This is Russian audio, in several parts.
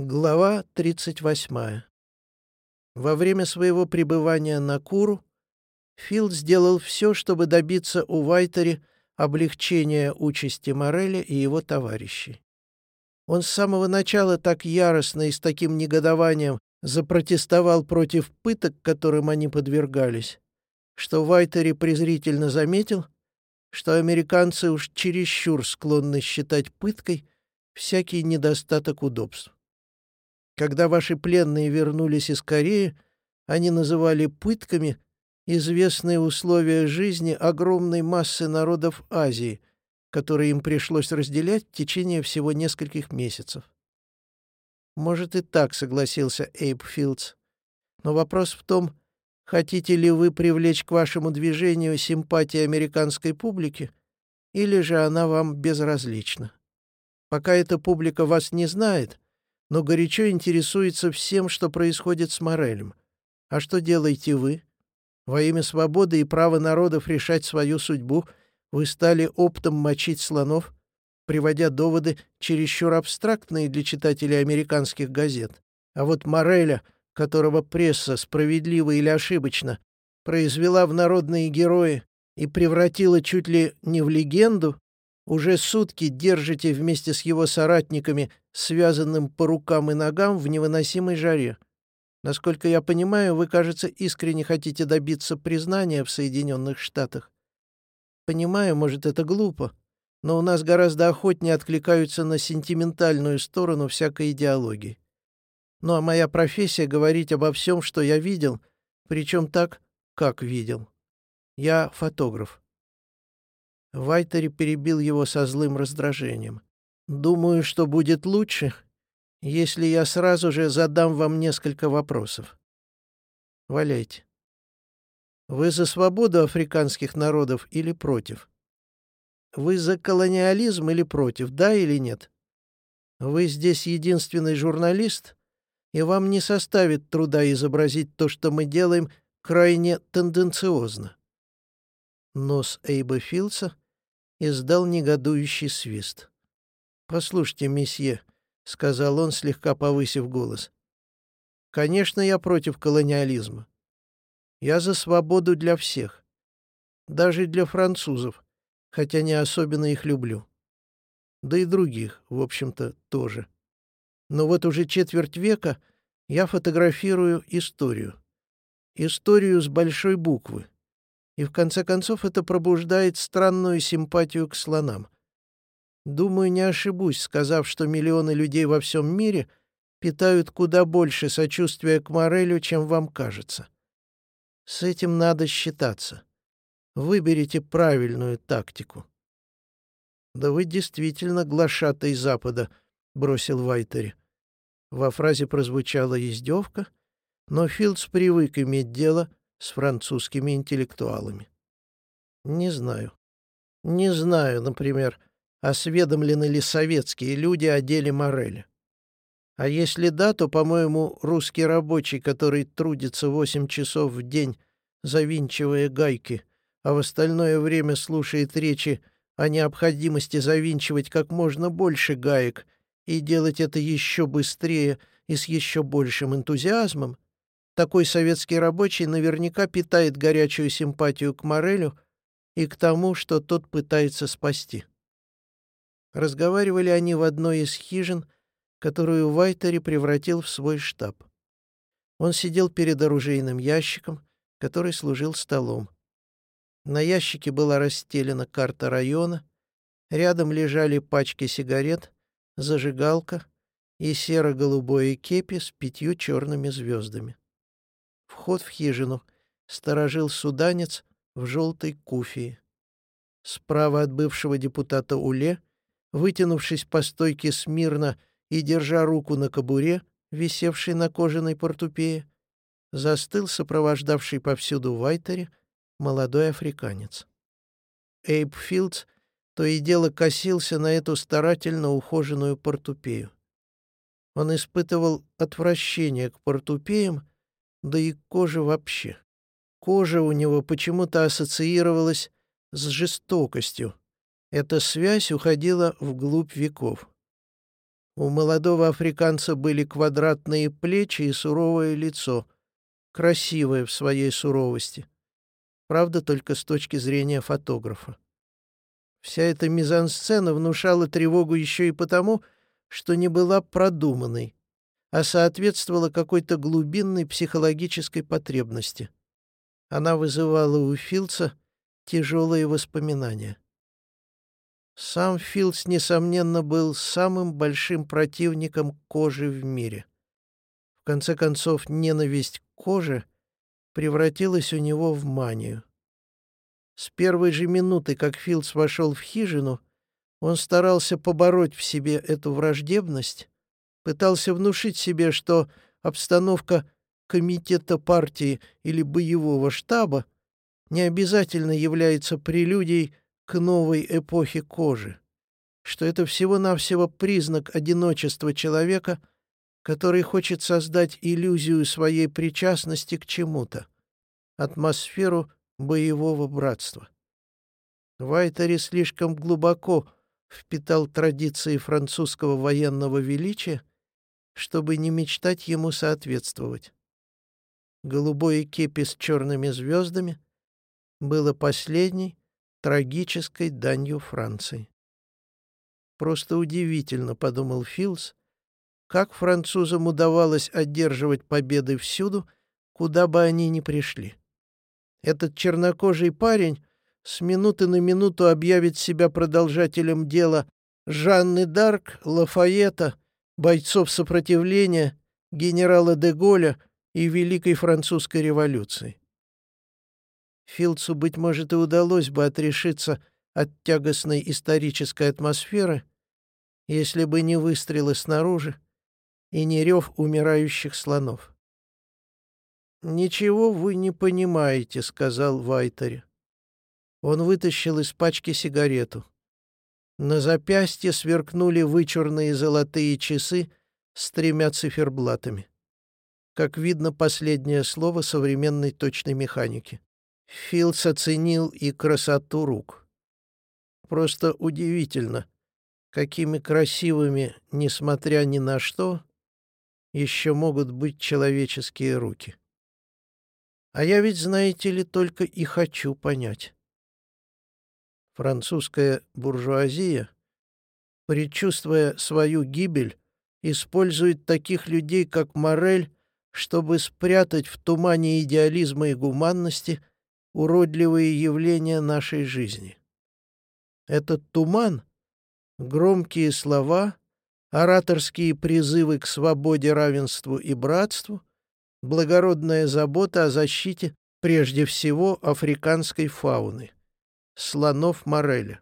Глава 38. Во время своего пребывания на Куру Филд сделал все, чтобы добиться у Вайтери облегчения участи Мореля и его товарищей. Он с самого начала так яростно и с таким негодованием запротестовал против пыток, которым они подвергались, что Вайтери презрительно заметил, что американцы уж чересчур склонны считать пыткой всякий недостаток удобств. Когда ваши пленные вернулись из Кореи, они называли пытками известные условия жизни огромной массы народов Азии, которые им пришлось разделять в течение всего нескольких месяцев. Может, и так согласился Эйб Филдс. Но вопрос в том, хотите ли вы привлечь к вашему движению симпатии американской публики, или же она вам безразлична. Пока эта публика вас не знает — но горячо интересуется всем, что происходит с Морелем. А что делаете вы? Во имя свободы и права народов решать свою судьбу вы стали оптом мочить слонов, приводя доводы чересчур абстрактные для читателей американских газет. А вот Мореля, которого пресса, справедливо или ошибочно, произвела в народные герои и превратила чуть ли не в легенду, уже сутки держите вместе с его соратниками, связанным по рукам и ногам в невыносимой жаре. Насколько я понимаю, вы, кажется, искренне хотите добиться признания в Соединенных Штатах. Понимаю, может, это глупо, но у нас гораздо охотнее откликаются на сентиментальную сторону всякой идеологии. Ну а моя профессия — говорить обо всем, что я видел, причем так, как видел. Я фотограф. Вайтери перебил его со злым раздражением. «Думаю, что будет лучше, если я сразу же задам вам несколько вопросов. Валяйте. Вы за свободу африканских народов или против? Вы за колониализм или против, да или нет? Вы здесь единственный журналист, и вам не составит труда изобразить то, что мы делаем, крайне тенденциозно. Нос Эйба Филса издал негодующий свист. «Послушайте, месье», — сказал он, слегка повысив голос. «Конечно, я против колониализма. Я за свободу для всех. Даже для французов, хотя не особенно их люблю. Да и других, в общем-то, тоже. Но вот уже четверть века я фотографирую историю. Историю с большой буквы. И в конце концов это пробуждает странную симпатию к слонам. Думаю, не ошибусь, сказав, что миллионы людей во всем мире питают куда больше сочувствия к Морелю, чем вам кажется. С этим надо считаться. Выберите правильную тактику. «Да вы действительно глашатай Запада», — бросил Вайтери. Во фразе прозвучала издевка, но Филдс привык иметь дело с французскими интеллектуалами. Не знаю. Не знаю, например, осведомлены ли советские люди о деле Мореля. А если да, то, по-моему, русский рабочий, который трудится восемь часов в день, завинчивая гайки, а в остальное время слушает речи о необходимости завинчивать как можно больше гаек и делать это еще быстрее и с еще большим энтузиазмом, такой советский рабочий наверняка питает горячую симпатию к Морелю и к тому, что тот пытается спасти. Разговаривали они в одной из хижин, которую Вайтери превратил в свой штаб. Он сидел перед оружейным ящиком, который служил столом. На ящике была расстелена карта района, рядом лежали пачки сигарет, зажигалка и серо-голубое кепи с пятью черными звездами вход в хижину сторожил суданец в желтой куфии. Справа от бывшего депутата Уле, вытянувшись по стойке смирно и держа руку на кобуре, висевшей на кожаной портупее, застыл сопровождавший повсюду Вайтере молодой африканец. Эйб Филдс то и дело косился на эту старательно ухоженную портупею. Он испытывал отвращение к портупеям, да и кожа вообще. Кожа у него почему-то ассоциировалась с жестокостью. Эта связь уходила вглубь веков. У молодого африканца были квадратные плечи и суровое лицо, красивое в своей суровости. Правда, только с точки зрения фотографа. Вся эта мизансцена внушала тревогу еще и потому, что не была продуманной, а соответствовала какой-то глубинной психологической потребности. Она вызывала у Филдса тяжелые воспоминания. Сам Филдс, несомненно, был самым большим противником кожи в мире. В конце концов, ненависть к коже превратилась у него в манию. С первой же минуты, как Филдс вошел в хижину, он старался побороть в себе эту враждебность, пытался внушить себе, что обстановка комитета партии или боевого штаба не обязательно является прелюдией к новой эпохе кожи, что это всего-навсего признак одиночества человека, который хочет создать иллюзию своей причастности к чему-то, атмосферу боевого братства. Вайтери слишком глубоко впитал традиции французского военного величия, чтобы не мечтать ему соответствовать. Голубое кепи с черными звездами было последней трагической данью Франции. Просто удивительно, — подумал Филс, — как французам удавалось одерживать победы всюду, куда бы они ни пришли. Этот чернокожий парень с минуты на минуту объявит себя продолжателем дела Жанны Дарк, Лафаета, бойцов сопротивления, генерала де Голля и Великой Французской революции. Филдсу, быть может, и удалось бы отрешиться от тягостной исторической атмосферы, если бы не выстрелы снаружи и не рев умирающих слонов. «Ничего вы не понимаете», — сказал Вайтери. Он вытащил из пачки сигарету. На запястье сверкнули вычурные золотые часы с тремя циферблатами. Как видно, последнее слово современной точной механики. Филдс оценил и красоту рук. Просто удивительно, какими красивыми, несмотря ни на что, еще могут быть человеческие руки. А я ведь, знаете ли, только и хочу понять. Французская буржуазия, предчувствуя свою гибель, использует таких людей, как Морель, чтобы спрятать в тумане идеализма и гуманности уродливые явления нашей жизни. Этот туман — громкие слова, ораторские призывы к свободе, равенству и братству, благородная забота о защите прежде всего африканской фауны, слонов Мореля.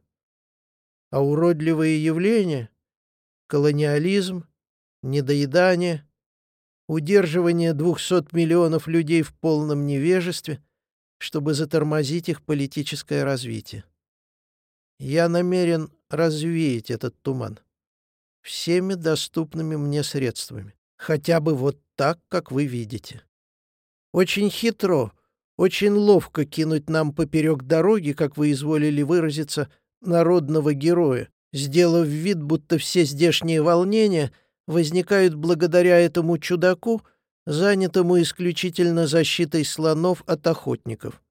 А уродливые явления — колониализм, недоедание, удерживание двухсот миллионов людей в полном невежестве, чтобы затормозить их политическое развитие. Я намерен развеять этот туман всеми доступными мне средствами. Хотя бы вот так, как вы видите. Очень хитро, очень ловко кинуть нам поперек дороги, как вы изволили выразиться, народного героя, сделав вид, будто все здешние волнения возникают благодаря этому чудаку, занятому исключительно защитой слонов от охотников.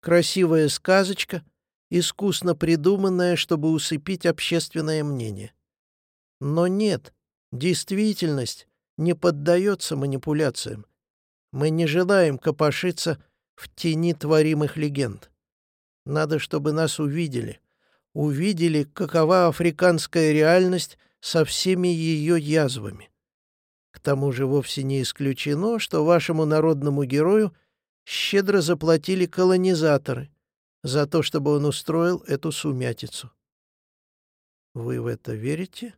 Красивая сказочка, искусно придуманная, чтобы усыпить общественное мнение. Но нет, действительность не поддается манипуляциям. Мы не желаем копошиться в тени творимых легенд. Надо, чтобы нас увидели. Увидели, какова африканская реальность со всеми ее язвами. К тому же вовсе не исключено, что вашему народному герою щедро заплатили колонизаторы за то, чтобы он устроил эту сумятицу. Вы в это верите?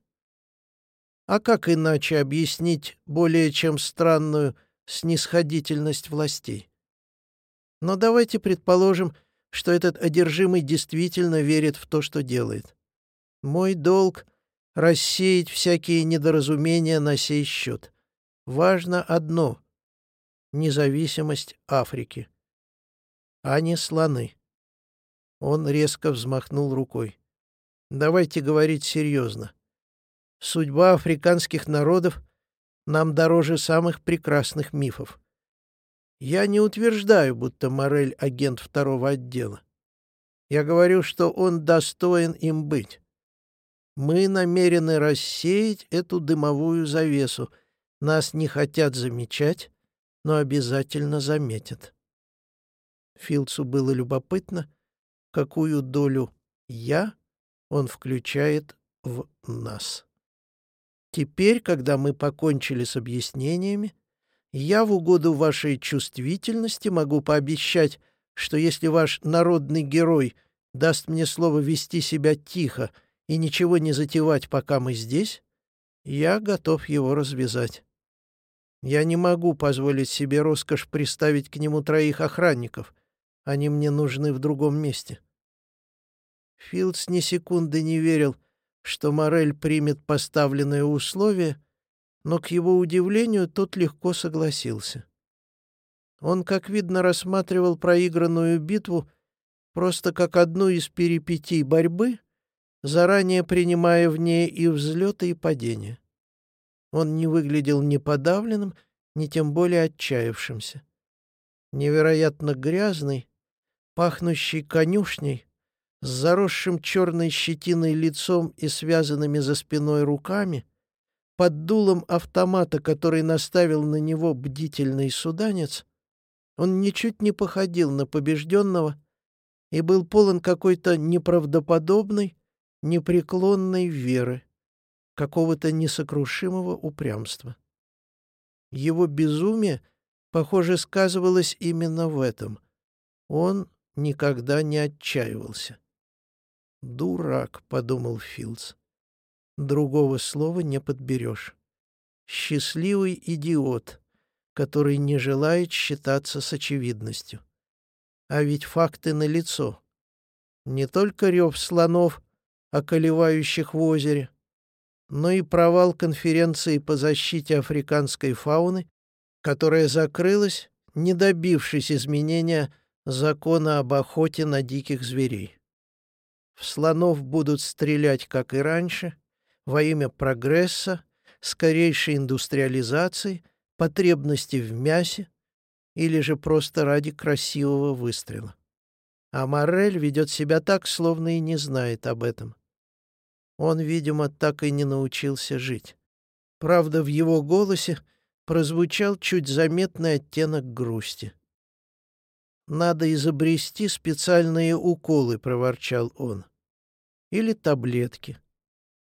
А как иначе объяснить более чем странную снисходительность властей? Но давайте предположим, что этот одержимый действительно верит в то, что делает. Мой долг — рассеять всякие недоразумения на сей счет. Важно одно — независимость Африки, а не слоны. Он резко взмахнул рукой. Давайте говорить серьезно. Судьба африканских народов нам дороже самых прекрасных мифов. Я не утверждаю, будто Морель — агент второго отдела. Я говорю, что он достоин им быть. Мы намерены рассеять эту дымовую завесу. Нас не хотят замечать, но обязательно заметят. Филдсу было любопытно, какую долю «я» он включает в нас. Теперь, когда мы покончили с объяснениями, я в угоду вашей чувствительности могу пообещать, что если ваш народный герой даст мне слово вести себя тихо и ничего не затевать, пока мы здесь, я готов его развязать. Я не могу позволить себе роскошь приставить к нему троих охранников. Они мне нужны в другом месте. Филдс ни секунды не верил, что Морель примет поставленное условие, но, к его удивлению, тот легко согласился. Он, как видно, рассматривал проигранную битву просто как одну из перипетий борьбы, заранее принимая в ней и взлеты, и падения. Он не выглядел ни подавленным, ни тем более отчаявшимся. Невероятно грязный, пахнущий конюшней, с заросшим черной щетиной лицом и связанными за спиной руками, под дулом автомата, который наставил на него бдительный суданец, он ничуть не походил на побежденного и был полон какой-то неправдоподобной, непреклонной веры, какого-то несокрушимого упрямства. Его безумие, похоже, сказывалось именно в этом. Он никогда не отчаивался. «Дурак», — подумал Филдс. Другого слова не подберешь. Счастливый идиот, который не желает считаться с очевидностью. А ведь факты налицо. Не только рев слонов, околевающих в озере, но и провал конференции по защите африканской фауны, которая закрылась, не добившись изменения закона об охоте на диких зверей. В слонов будут стрелять, как и раньше, во имя прогресса, скорейшей индустриализации, потребности в мясе или же просто ради красивого выстрела. А Моррель ведет себя так, словно и не знает об этом. Он, видимо, так и не научился жить. Правда, в его голосе прозвучал чуть заметный оттенок грусти. «Надо изобрести специальные уколы», — проворчал он. «Или таблетки.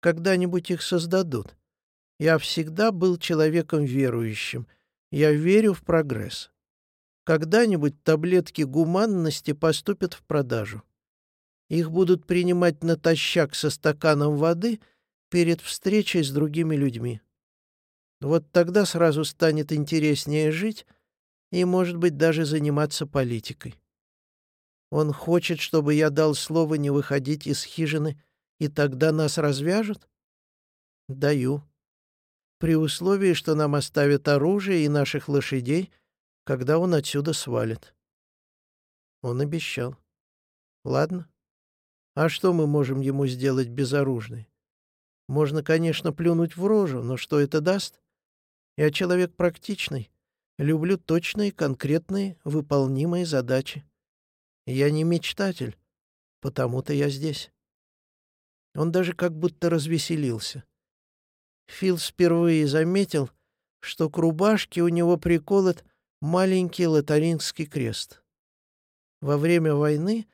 Когда-нибудь их создадут. Я всегда был человеком верующим. Я верю в прогресс. Когда-нибудь таблетки гуманности поступят в продажу. Их будут принимать натощак со стаканом воды перед встречей с другими людьми. Вот тогда сразу станет интереснее жить, и, может быть, даже заниматься политикой. Он хочет, чтобы я дал слово не выходить из хижины, и тогда нас развяжут? Даю. При условии, что нам оставят оружие и наших лошадей, когда он отсюда свалит. Он обещал. Ладно. А что мы можем ему сделать безоружный? Можно, конечно, плюнуть в рожу, но что это даст? Я человек практичный. Люблю точные, конкретные, выполнимые задачи. Я не мечтатель, потому-то я здесь. Он даже как будто развеселился. Фил впервые заметил, что к рубашке у него приколот маленький лотаринский крест. Во время войны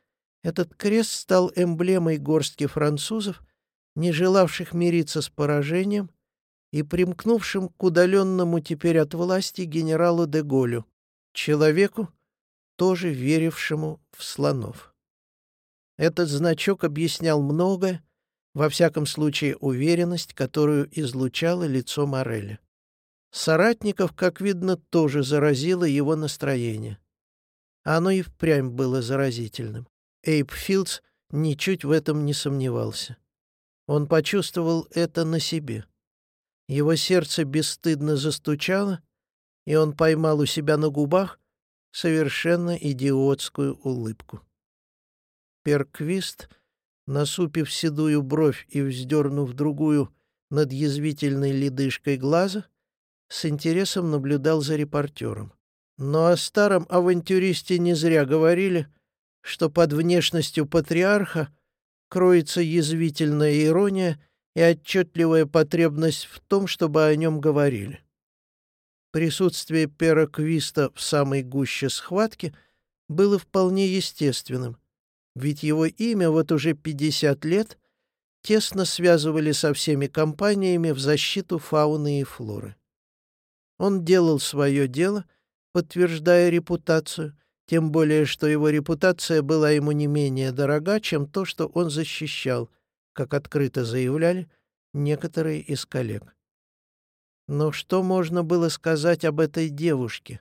этот крест стал эмблемой горстки французов, не желавших мириться с поражением и примкнувшим к удаленному теперь от власти генералу де Голю, человеку, тоже верившему в слонов. Этот значок объяснял многое, во всяком случае уверенность, которую излучало лицо Мореля. Соратников, как видно, тоже заразило его настроение. Оно и впрямь было заразительным. Эйп Филдс ничуть в этом не сомневался. Он почувствовал это на себе. Его сердце бесстыдно застучало, и он поймал у себя на губах совершенно идиотскую улыбку. Перквист, насупив седую бровь и вздернув другую, над язвительной ледышкой глаза, с интересом наблюдал за репортером. Но о старом авантюристе не зря говорили, что под внешностью патриарха кроется язвительная ирония и отчетливая потребность в том, чтобы о нем говорили. Присутствие Пера Квиста в самой гуще схватки было вполне естественным, ведь его имя вот уже 50 лет тесно связывали со всеми компаниями в защиту фауны и флоры. Он делал свое дело, подтверждая репутацию, тем более что его репутация была ему не менее дорога, чем то, что он защищал, как открыто заявляли некоторые из коллег. Но что можно было сказать об этой девушке,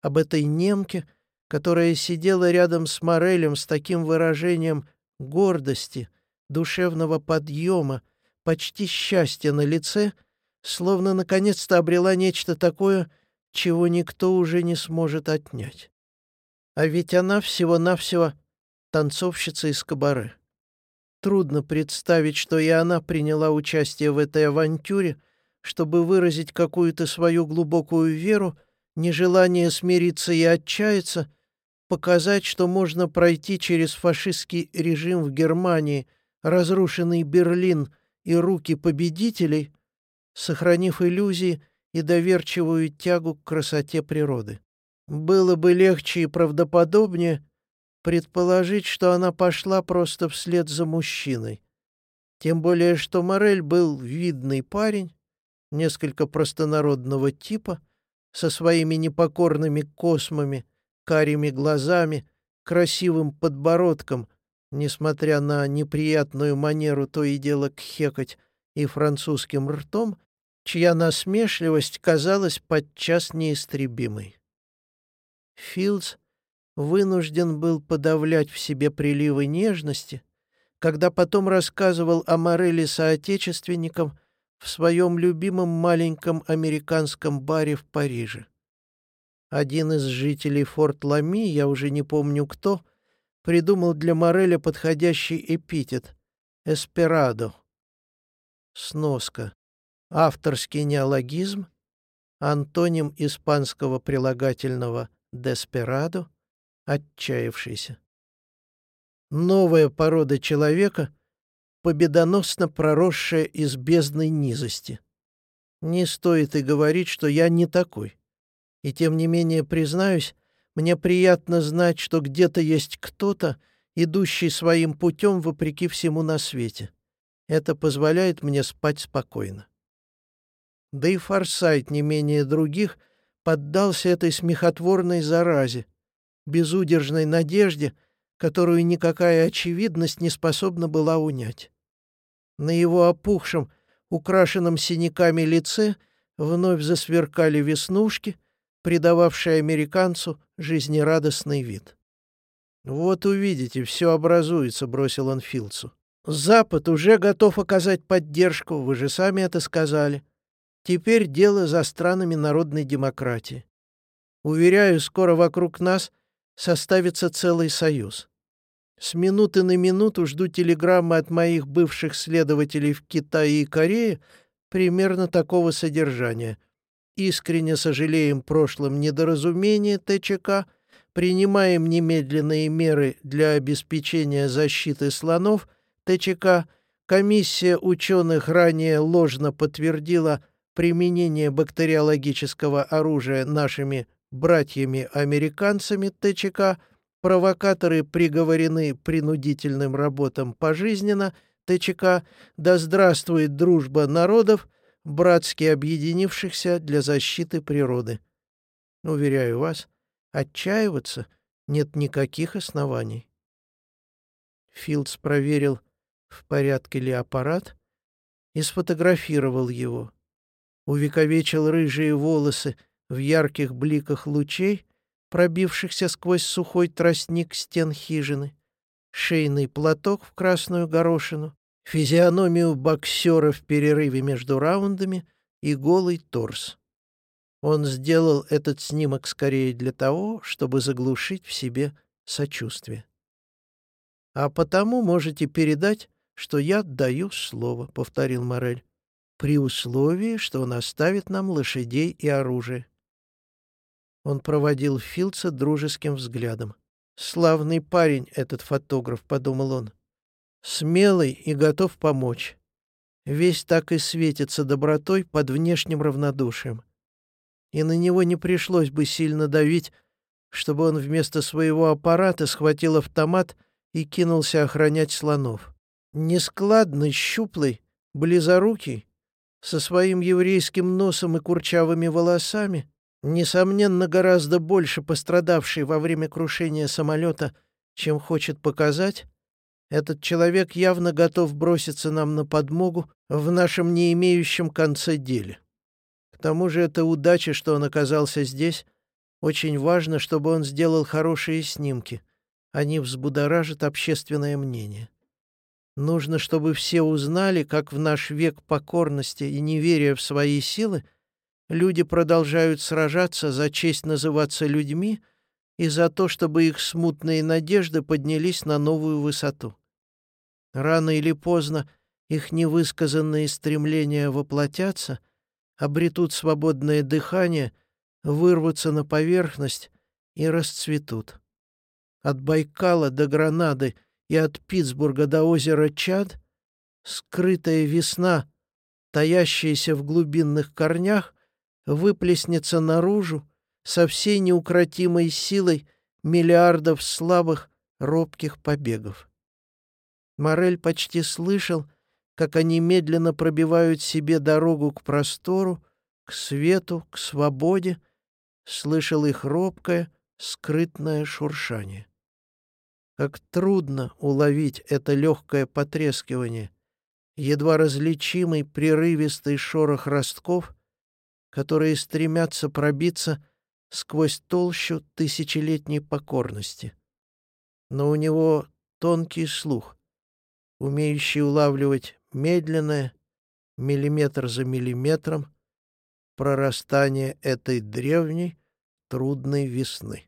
об этой немке, которая сидела рядом с Морелем с таким выражением гордости, душевного подъема, почти счастья на лице, словно наконец-то обрела нечто такое, чего никто уже не сможет отнять. А ведь она всего-навсего танцовщица из кабаре. Трудно представить, что и она приняла участие в этой авантюре, чтобы выразить какую-то свою глубокую веру, нежелание смириться и отчаяться, показать, что можно пройти через фашистский режим в Германии, разрушенный Берлин и руки победителей, сохранив иллюзии и доверчивую тягу к красоте природы. Было бы легче и правдоподобнее предположить, что она пошла просто вслед за мужчиной. Тем более, что Морель был видный парень, несколько простонародного типа, со своими непокорными космами, карими глазами, красивым подбородком, несмотря на неприятную манеру то и дело кхекать и французским ртом, чья насмешливость казалась подчас неистребимой. Филдс вынужден был подавлять в себе приливы нежности, когда потом рассказывал о Мореле соотечественникам в своем любимом маленьком американском баре в Париже. Один из жителей Форт Лами, я уже не помню кто, придумал для Мореля подходящий эпитет — «эсперадо». Сноска. Авторский неологизм, антоним испанского прилагательного «desperado» — «отчаявшийся». Новая порода человека, победоносно проросшая из бездной низости. Не стоит и говорить, что я не такой. И тем не менее, признаюсь, мне приятно знать, что где-то есть кто-то, идущий своим путем вопреки всему на свете. Это позволяет мне спать спокойно. Да и Форсайт, не менее других, поддался этой смехотворной заразе, безудержной надежде, которую никакая очевидность не способна была унять. На его опухшем, украшенном синяками лице вновь засверкали веснушки, придававший американцу жизнерадостный вид. «Вот увидите, все образуется», — бросил он Филдсу. «Запад уже готов оказать поддержку, вы же сами это сказали. Теперь дело за странами народной демократии. Уверяю, скоро вокруг нас составится целый союз. С минуты на минуту жду телеграммы от моих бывших следователей в Китае и Корее примерно такого содержания — Искренне сожалеем прошлом недоразумении ТЧК, принимаем немедленные меры для обеспечения защиты слонов ТЧК, комиссия ученых ранее ложно подтвердила применение бактериологического оружия нашими братьями-американцами ТЧК, провокаторы приговорены принудительным работам пожизненно, ТЧК, да здравствует дружба народов, братски объединившихся для защиты природы. Уверяю вас, отчаиваться нет никаких оснований. Филдс проверил, в порядке ли аппарат, и сфотографировал его. Увековечил рыжие волосы в ярких бликах лучей, пробившихся сквозь сухой тростник стен хижины, шейный платок в красную горошину, физиономию боксера в перерыве между раундами и голый торс. Он сделал этот снимок скорее для того, чтобы заглушить в себе сочувствие. «А потому можете передать, что я даю слово», — повторил Морель. при условии, что он оставит нам лошадей и оружие. Он проводил Филдса дружеским взглядом. «Славный парень этот фотограф», — подумал он. «Смелый и готов помочь. Весь так и светится добротой под внешним равнодушием. И на него не пришлось бы сильно давить, чтобы он вместо своего аппарата схватил автомат и кинулся охранять слонов. Нескладный, щуплый, близорукий, со своим еврейским носом и курчавыми волосами, несомненно, гораздо больше пострадавший во время крушения самолета, чем хочет показать, этот человек явно готов броситься нам на подмогу в нашем не имеющем конце деле. К тому же это удача, что он оказался здесь. Очень важно, чтобы он сделал хорошие снимки. Они взбудоражат общественное мнение. Нужно, чтобы все узнали, как в наш век покорности и неверия в свои силы люди продолжают сражаться за честь называться людьми и за то, чтобы их смутные надежды поднялись на новую высоту. Рано или поздно их невысказанные стремления воплотятся, обретут свободное дыхание, вырвутся на поверхность и расцветут. От Байкала до Гранады и от Питтсбурга до озера Чад скрытая весна, таящаяся в глубинных корнях, выплеснется наружу со всей неукротимой силой миллиардов слабых, робких побегов. Морель почти слышал, как они медленно пробивают себе дорогу к простору, к свету, к свободе, слышал их робкое, скрытное шуршание. Как трудно уловить это легкое потрескивание, едва различимый прерывистый шорох ростков, которые стремятся пробиться сквозь толщу тысячелетней покорности. Но у него тонкий слух, умеющий улавливать медленное, миллиметр за миллиметром, прорастание этой древней, трудной весны.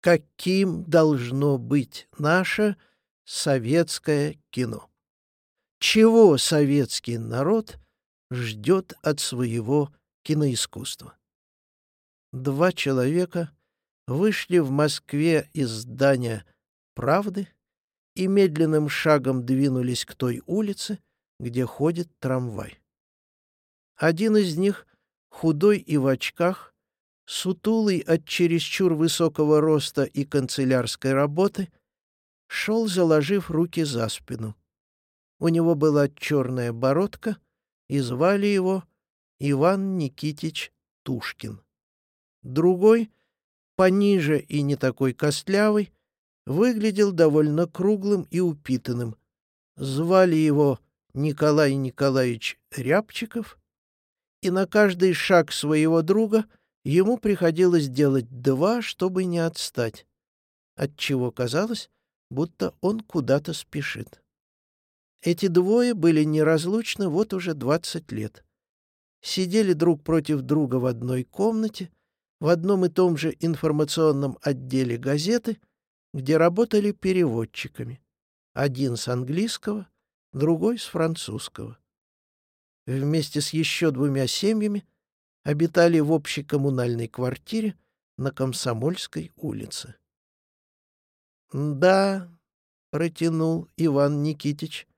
Каким должно быть наше советское кино? Чего советский народ ждет от своего киноискусства? Два человека вышли в Москве из здания «Правды» и медленным шагом двинулись к той улице, где ходит трамвай. Один из них, худой и в очках, сутулый от чересчур высокого роста и канцелярской работы, шел, заложив руки за спину. У него была черная бородка, и звали его Иван Никитич Тушкин. Другой, пониже и не такой костлявый, выглядел довольно круглым и упитанным. Звали его Николай Николаевич Рябчиков, и на каждый шаг своего друга ему приходилось делать два, чтобы не отстать, отчего казалось, будто он куда-то спешит. Эти двое были неразлучны вот уже двадцать лет. Сидели друг против друга в одной комнате, в одном и том же информационном отделе газеты — где работали переводчиками. Один с английского, другой с французского. Вместе с еще двумя семьями обитали в общей коммунальной квартире на Комсомольской улице. «Да», — протянул Иван Никитич,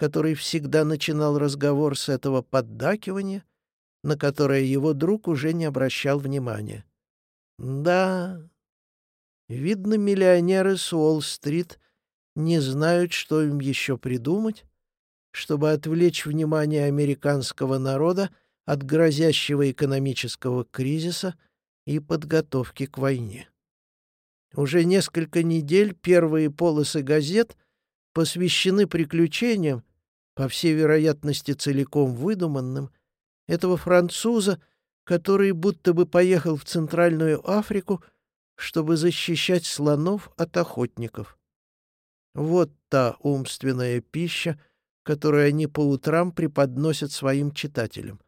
который всегда начинал разговор с этого поддакивания, на которое его друг уже не обращал внимания. «Да, Видно, миллионеры с Уолл-стрит не знают, что им еще придумать, чтобы отвлечь внимание американского народа от грозящего экономического кризиса и подготовки к войне. Уже несколько недель первые полосы газет посвящены приключениям, по всей вероятности целиком выдуманным, этого француза, который будто бы поехал в Центральную Африку чтобы защищать слонов от охотников. Вот та умственная пища, которую они по утрам преподносят своим читателям.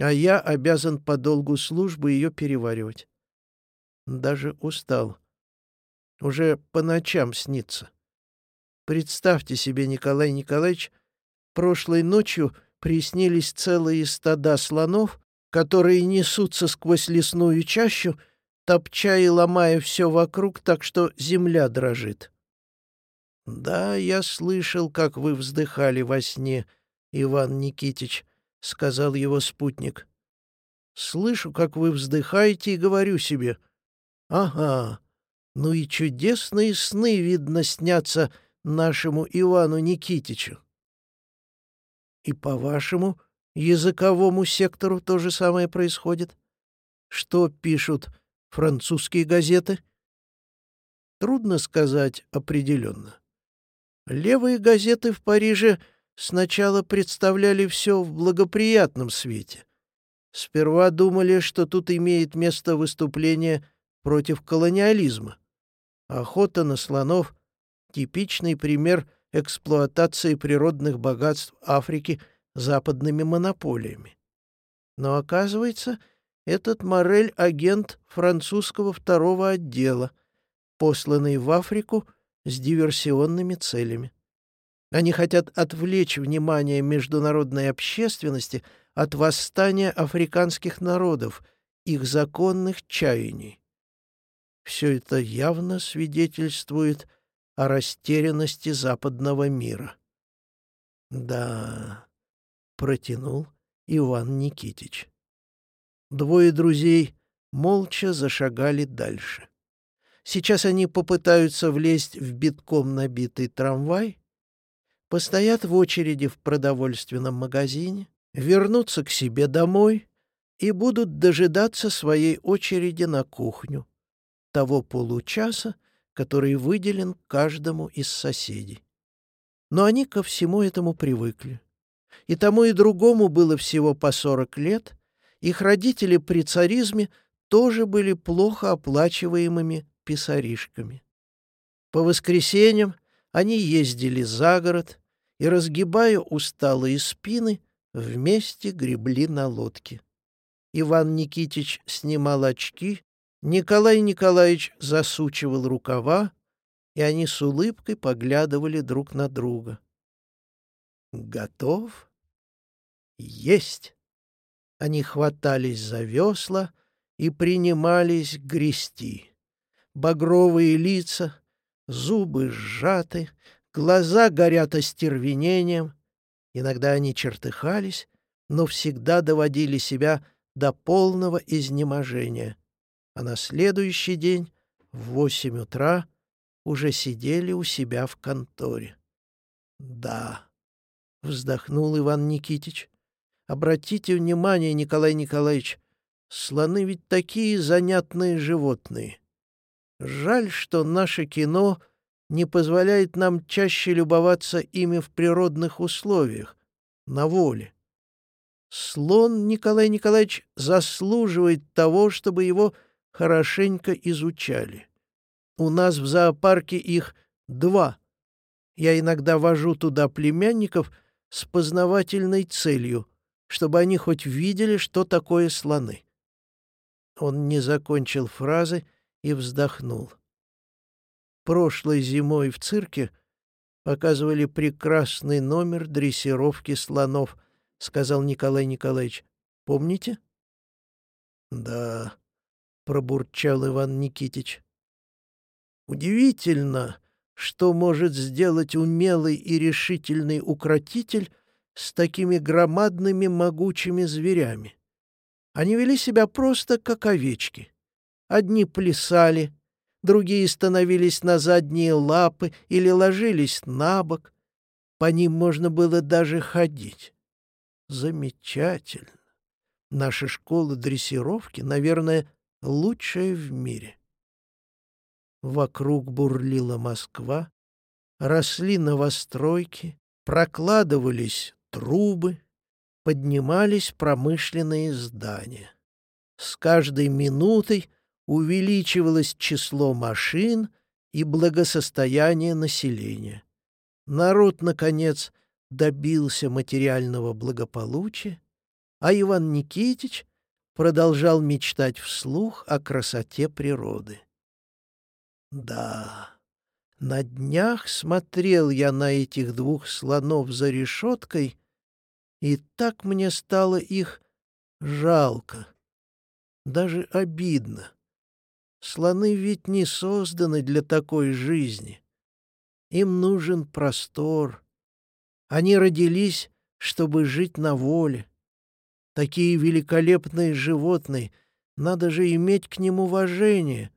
А я обязан по долгу службы ее переваривать. Даже устал. Уже по ночам снится. Представьте себе, Николай Николаевич, прошлой ночью приснились целые стада слонов, которые несутся сквозь лесную чащу, топча и ломая все вокруг, так что земля дрожит. «Да, я слышал, как вы вздыхали во сне, Иван Никитич», — сказал его спутник. «Слышу, как вы вздыхаете, и говорю себе, ага, ну и чудесные сны, видно, снятся нашему Ивану Никитичу». «И по-вашему, языковому сектору то же самое происходит? Что пишут французские газеты?» Трудно сказать определенно. Левые газеты в Париже сначала представляли все в благоприятном свете. Сперва думали, что тут имеет место выступление против колониализма. Охота на слонов — типичный пример эксплуатации природных богатств Африки западными монополиями. Но оказывается, этот Морель — агент французского второго отдела, посланный в Африку — с диверсионными целями. Они хотят отвлечь внимание международной общественности от восстания африканских народов, их законных чаяний. Все это явно свидетельствует о растерянности западного мира. «Да», — протянул Иван Никитич. Двое друзей молча зашагали дальше. Сейчас они попытаются влезть в битком набитый трамвай, постоят в очереди в продовольственном магазине, вернутся к себе домой и будут дожидаться своей очереди на кухню, того получаса, который выделен каждому из соседей. Но они ко всему этому привыкли. И тому и другому было всего по сорок лет, их родители при царизме тоже были плохо оплачиваемыми писаришками. По воскресеньям они ездили за город и, разгибая усталые спины, вместе гребли на лодке. Иван Никитич снимал очки, Николай Николаевич засучивал рукава, и они с улыбкой поглядывали друг на друга. «Готов?» «Есть!» Они хватались за весла и принимались грести багровые лица, зубы сжаты, глаза горят остервенением. Иногда они чертыхались, но всегда доводили себя до полного изнеможения. А на следующий день в восемь утра уже сидели у себя в конторе. «Да», — вздохнул Иван Никитич, — «обратите внимание, Николай Николаевич, слоны ведь такие занятные животные. Жаль, что наше кино не позволяет нам чаще любоваться ими в природных условиях, на воле. Слон Николай Николаевич заслуживает того, чтобы его хорошенько изучали. У нас в зоопарке их два. Я иногда вожу туда племянников с познавательной целью, чтобы они хоть видели, что такое слоны. Он не закончил фразы и вздохнул. Прошлой зимой в цирке показывали прекрасный номер дрессировки слонов, сказал Николай Николаевич. Помните? Да, пробурчал Иван Никитич. Удивительно, что может сделать умелый и решительный укротитель с такими громадными могучими зверями. Они вели себя просто как овечки. Одни плясали, другие становились на задние лапы или ложились на бок. По ним можно было даже ходить. Замечательно. Наша школа дрессировки, наверное, лучшая в мире. Вокруг бурлила Москва, росли новостройки, прокладывались трубы, поднимались промышленные здания. С каждой минутой увеличивалось число машин и благосостояние населения. Народ, наконец, добился материального благополучия, а Иван Никитич продолжал мечтать вслух о красоте природы. Да, на днях смотрел я на этих двух слонов за решеткой И так мне стало их жалко, даже обидно. Слоны ведь не созданы для такой жизни. Им нужен простор. Они родились, чтобы жить на воле. Такие великолепные животные, надо же иметь к ним уважение.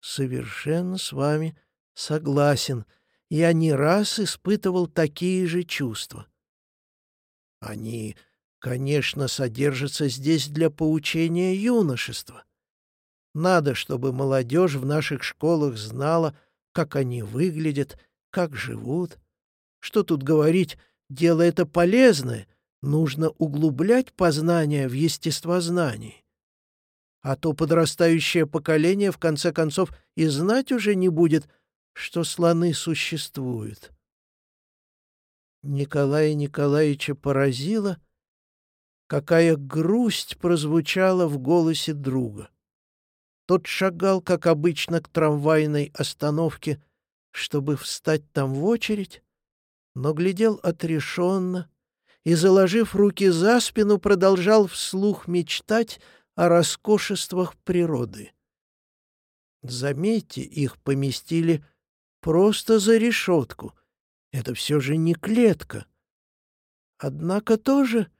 Совершенно с вами согласен. Я не раз испытывал такие же чувства. Они, конечно, содержатся здесь для поучения юношества. Надо, чтобы молодежь в наших школах знала, как они выглядят, как живут. Что тут говорить, дело это полезное, нужно углублять познание в естествознании. А то подрастающее поколение в конце концов и знать уже не будет, что слоны существуют. Николая Николаевича поразило, какая грусть прозвучала в голосе друга. Тот шагал, как обычно, к трамвайной остановке, чтобы встать там в очередь, но глядел отрешенно и, заложив руки за спину, продолжал вслух мечтать о роскошествах природы. Заметьте, их поместили просто за решетку. Это все же не клетка. Однако тоже,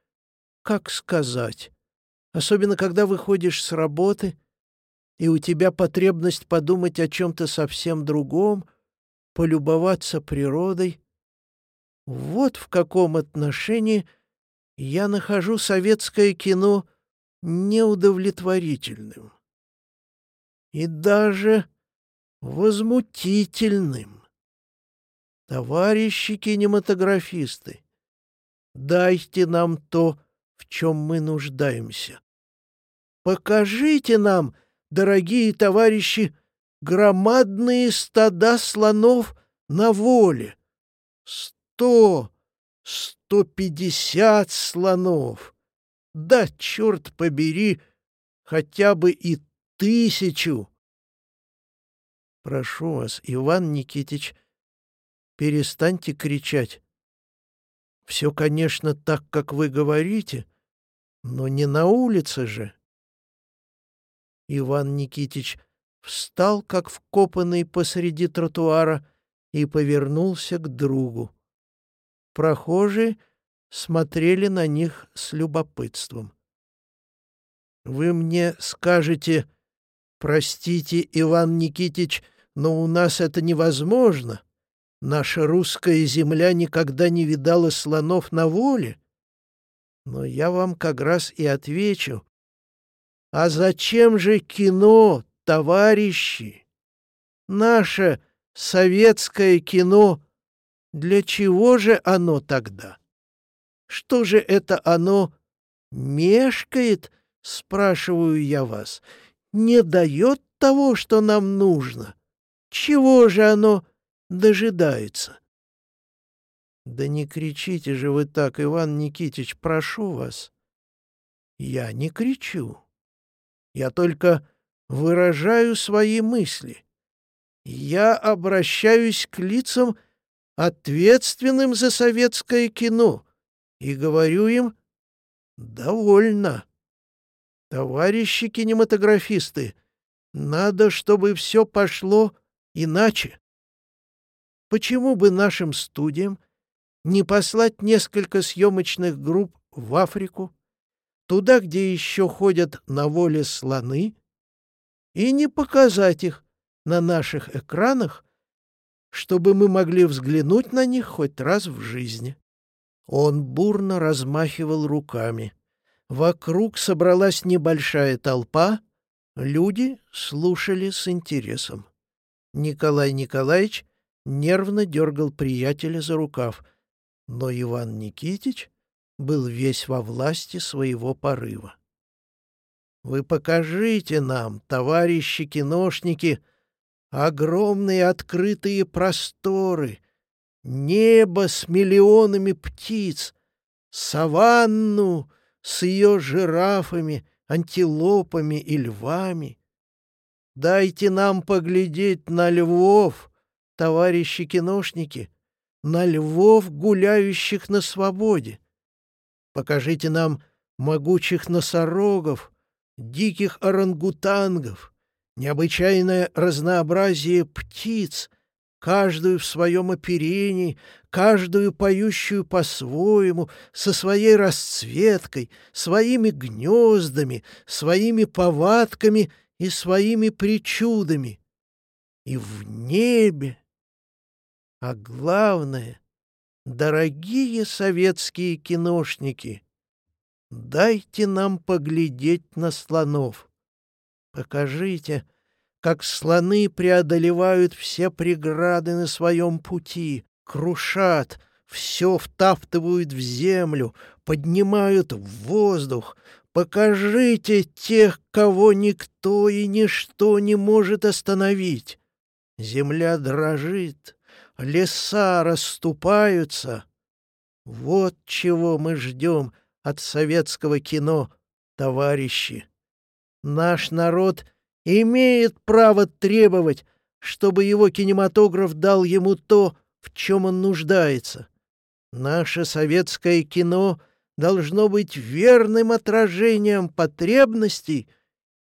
как сказать, особенно когда выходишь с работы — и у тебя потребность подумать о чем-то совсем другом, полюбоваться природой. Вот в каком отношении я нахожу советское кино неудовлетворительным и даже возмутительным. Товарищи кинематографисты, дайте нам то, в чем мы нуждаемся. Покажите нам, дорогие товарищи, громадные стада слонов на воле. Сто, сто пятьдесят слонов. Да, черт побери, хотя бы и тысячу. Прошу вас, Иван Никитич, перестаньте кричать. Все, конечно, так, как вы говорите, но не на улице же. Иван Никитич встал, как вкопанный посреди тротуара, и повернулся к другу. Прохожие смотрели на них с любопытством. «Вы мне скажете, простите, Иван Никитич, но у нас это невозможно. Наша русская земля никогда не видала слонов на воле. Но я вам как раз и отвечу, а зачем же кино, товарищи? Наше советское кино, для чего же оно тогда? Что же это оно мешкает, спрашиваю я вас, не дает того, что нам нужно? Чего же оно дожидается? Да не кричите же вы так, Иван Никитич, прошу вас. Я не кричу. Я только выражаю свои мысли. Я обращаюсь к лицам, ответственным за советское кино, и говорю им «довольно». Товарищи кинематографисты, надо, чтобы все пошло иначе. Почему бы нашим студиям не послать несколько съемочных групп в Африку, туда, где еще ходят на воле слоны, и не показать их на наших экранах, чтобы мы могли взглянуть на них хоть раз в жизни. Он бурно размахивал руками. Вокруг собралась небольшая толпа, люди слушали с интересом. Николай Николаевич нервно дергал приятеля за рукав, но Иван Никитич был весь во власти своего порыва. Вы покажите нам, товарищи киношники, огромные открытые просторы, небо с миллионами птиц, саванну с ее жирафами, антилопами и львами. Дайте нам поглядеть на львов, товарищи киношники, на львов, гуляющих на свободе. Покажите нам могучих носорогов, диких орангутангов, необычайное разнообразие птиц, каждую в своем оперении, каждую поющую по-своему, со своей расцветкой, своими гнездами, своими повадками и своими причудами. И в небе, а главное, дорогие советские киношники, дайте нам поглядеть на слонов. Покажите, как слоны преодолевают все преграды на своем пути, крушат, все втаптывают в землю, поднимают в воздух. Покажите тех, кого никто и ничто не может остановить. Земля дрожит, леса расступаются. Вот чего мы ждем от советского кино, товарищи. Наш народ имеет право требовать, чтобы его кинематограф дал ему то, в чем он нуждается. Наше советское кино должно быть верным отражением потребностей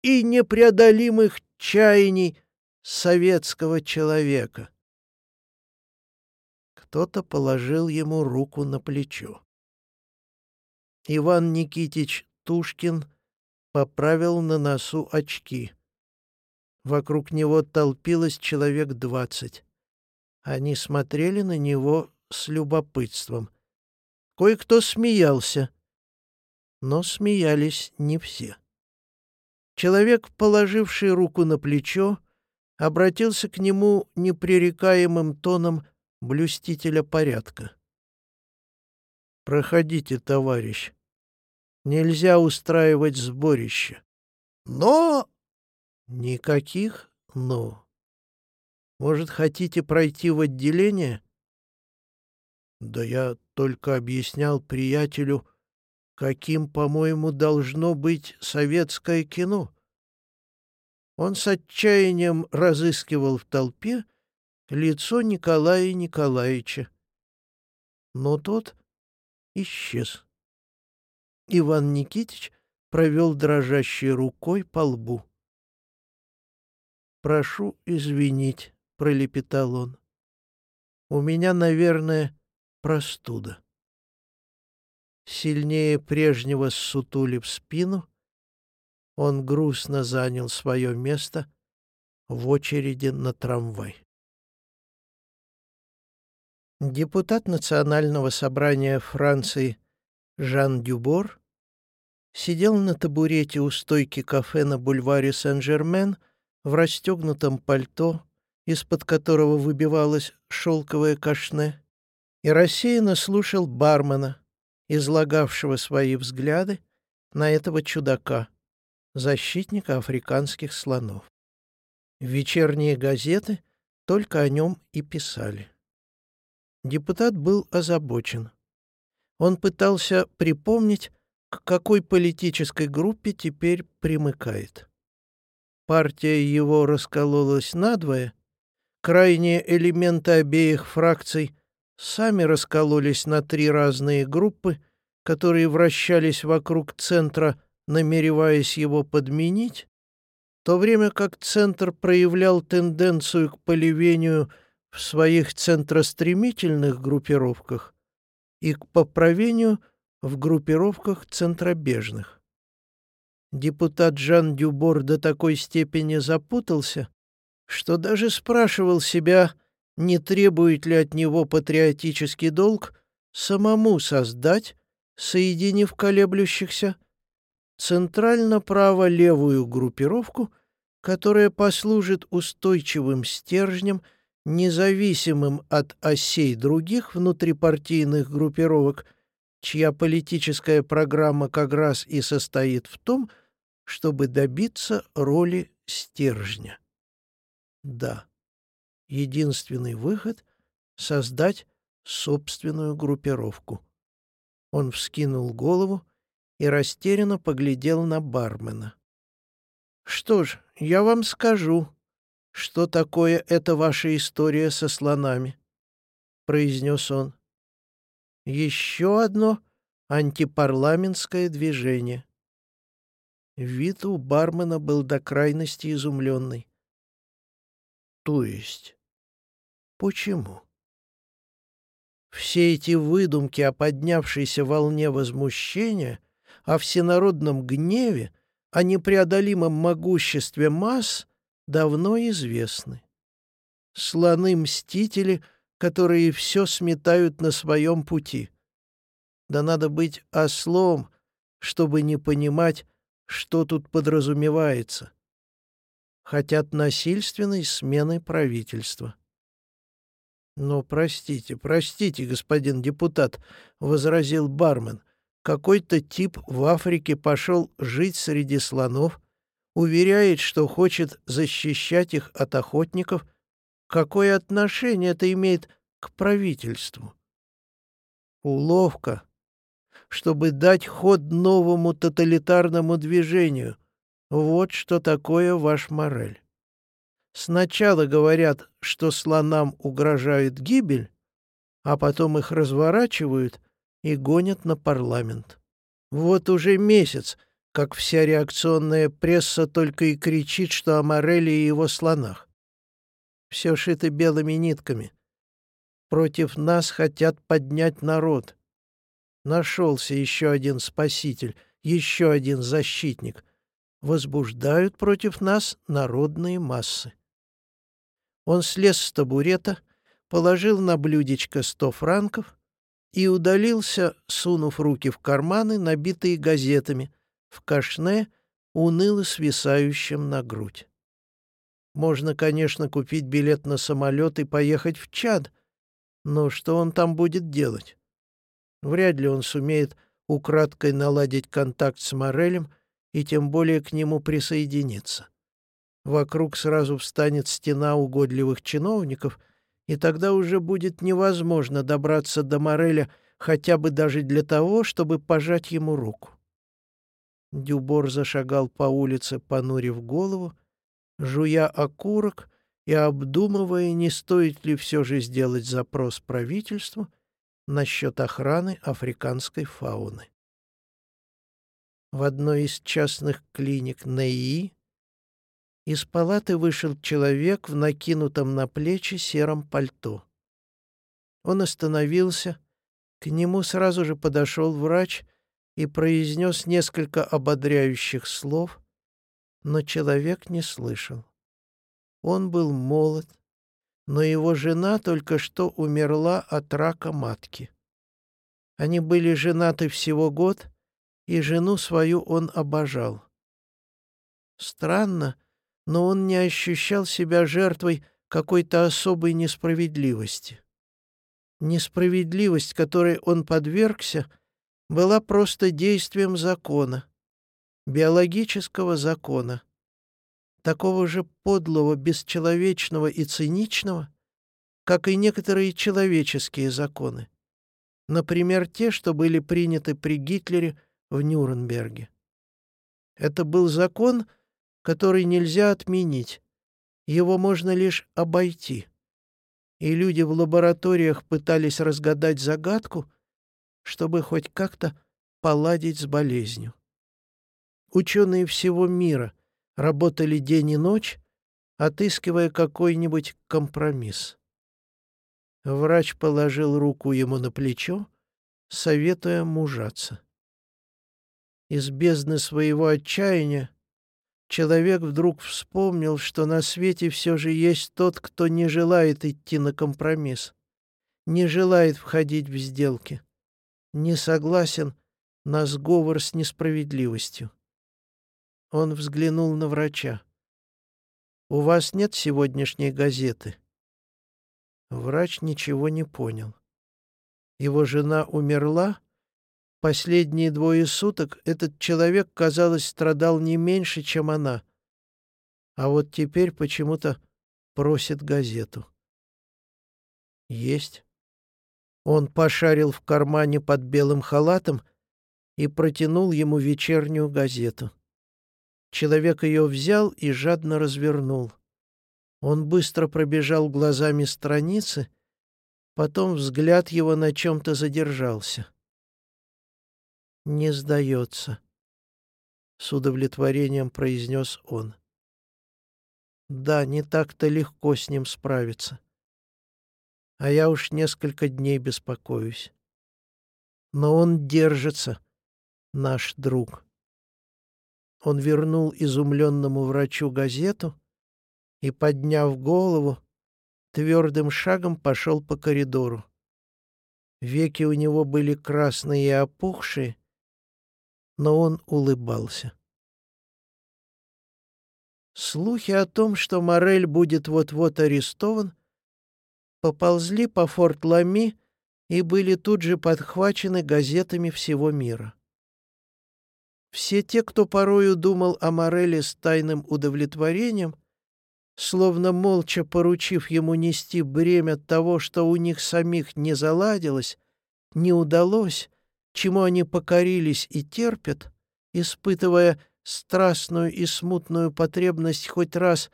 и непреодолимых чаяний советского человека. Кто-то положил ему руку на плечо. Иван Никитич Тушкин поправил на носу очки. Вокруг него толпилось человек двадцать. Они смотрели на него с любопытством. Кое-кто смеялся, но смеялись не все. Человек, положивший руку на плечо, обратился к нему непререкаемым тоном блюстителя порядка. «Проходите, товарищ. Нельзя устраивать сборище». «Но...» «Никаких «но». Может, хотите пройти в отделение?» «Да я только объяснял приятелю, каким, по-моему, должно быть советское кино». Он с отчаянием разыскивал в толпе лицо Николая Николаевича. Но тот исчез. Иван Никитич провел дрожащей рукой по лбу. «Прошу извинить», — пролепетал он. «У меня, наверное, простуда». Сильнее прежнего ссутулив спину, он грустно занял свое место в очереди на трамвай. Депутат Национального собрания Франции Жан Дюбор сидел на табурете у стойки кафе на бульваре Сен-Жермен в расстегнутом пальто, из-под которого выбивалось шелковое кашне, и рассеянно слушал бармена, излагавшего свои взгляды на этого чудака, защитника африканских слонов. Вечерние газеты только о нем и писали. Депутат был озабочен. Он пытался припомнить, к какой политической группе теперь примыкает. Партия его раскололась надвое, крайние элементы обеих фракций сами раскололись на три разные группы, которые вращались вокруг центра, намереваясь его подменить, в то время как центр проявлял тенденцию к поливению в своих центростремительных группировках и к поправению в группировках центробежных. Депутат Жан Дюбор до такой степени запутался, что даже спрашивал себя, не требует ли от него патриотический долг самому создать, соединив колеблющихся, центрально-право-левую группировку, которая послужит устойчивым стержнем, независимым от осей других внутрипартийных группировок, чья политическая программа как раз и состоит в том, чтобы добиться роли стержня. Да, единственный выход — создать собственную группировку. Он вскинул голову и растерянно поглядел на бармена. «Что ж, я вам скажу, что такое эта ваша история со слонами», — произнес он. «Еще одно антипарламентское движение. Вид у бармена был до крайности изумленный. То есть? Почему? Все эти выдумки о поднявшейся волне возмущения, о всенародном гневе, о непреодолимом могуществе масс давно известны. Слоны-мстители, которые все сметают на своем пути. Да надо быть ослом, чтобы не понимать, что тут подразумевается. Хотят насильственной смены правительства. «Но простите, простите, господин депутат», — возразил бармен, «какой-то тип в Африке пошел жить среди слонов, уверяет, что хочет защищать их от охотников. Какое отношение это имеет к правительству?» «Уловка, чтобы дать ход новому тоталитарному движению. Вот что такое ваш мораль. Сначала говорят, что слонам угрожает гибель, а потом их разворачивают и гонят на парламент. Вот уже месяц, как вся реакционная пресса только и кричит, что о Мореле и его слонах. Все шито белыми нитками. Против нас хотят поднять народ. Нашелся еще один спаситель, еще один защитник. Возбуждают против нас народные массы. Он слез с табурета, положил на блюдечко сто франков и удалился, сунув руки в карманы, набитые газетами, в кашне, уныло свисающем на грудь. Можно, конечно, купить билет на самолет и поехать в Чад, но что он там будет делать? Вряд ли он сумеет украдкой наладить контакт с Морелем и тем более к нему присоединиться. Вокруг сразу встанет стена угодливых чиновников, и тогда уже будет невозможно добраться до Мореля хотя бы даже для того, чтобы пожать ему руку. Дюбор зашагал по улице, понурив голову, жуя окурок и обдумывая, не стоит ли все же сделать запрос правительству насчет охраны африканской фауны. В одной из частных клиник НАИ из палаты вышел человек в накинутом на плечи сером пальто. Он остановился, к нему сразу же подошел врач и произнес несколько ободряющих слов, но человек не слышал. Он был молод, но его жена только что умерла от рака матки. Они были женаты всего год, и жену свою он обожал. Странно, но он не ощущал себя жертвой какой-то особой несправедливости. Несправедливость, которой он подвергся, была просто действием закона, биологического закона, такого же подлого, бесчеловечного и циничного, как и некоторые человеческие законы, например, те, что были приняты при Гитлере в Нюрнберге. Это был закон — который нельзя отменить. Его можно лишь обойти. И люди в лабораториях пытались разгадать загадку, чтобы хоть как-то поладить с болезнью. Ученые всего мира работали день и ночь, отыскивая какой-нибудь компромисс. Врач положил руку ему на плечо, советуя мужаться. Из бездны своего отчаяния человек вдруг вспомнил, что на свете все же есть тот, кто не желает идти на компромисс, не желает входить в сделки, не согласен на сговор с несправедливостью. Он взглянул на врача. «У вас нет сегодняшней газеты?» Врач ничего не понял. Его жена умерла, Последние двое суток этот человек, казалось, страдал не меньше, чем она. А вот теперь почему-то просит газету. Есть. Он пошарил в кармане под белым халатом и протянул ему вечернюю газету. Человек ее взял и жадно развернул. Он быстро пробежал глазами страницы, потом взгляд его на чем-то задержался. не сдается», — с удовлетворением произнес он. «Да, не так-то легко с ним справиться. А я уж несколько дней беспокоюсь. Но он держится, наш друг». Он вернул изумленному врачу газету и, подняв голову, твердым шагом пошел по коридору. Веки у него были красные и опухшие, но он улыбался. Слухи о том, что Морель будет вот-вот арестован, поползли по форт Лами и были тут же подхвачены газетами всего мира. Все те, кто порою думал о Мореле с тайным удовлетворением, словно молча поручив ему нести бремя того, что у них самих не заладилось, не удалось, чему они покорились и терпят, испытывая страстную и смутную потребность хоть раз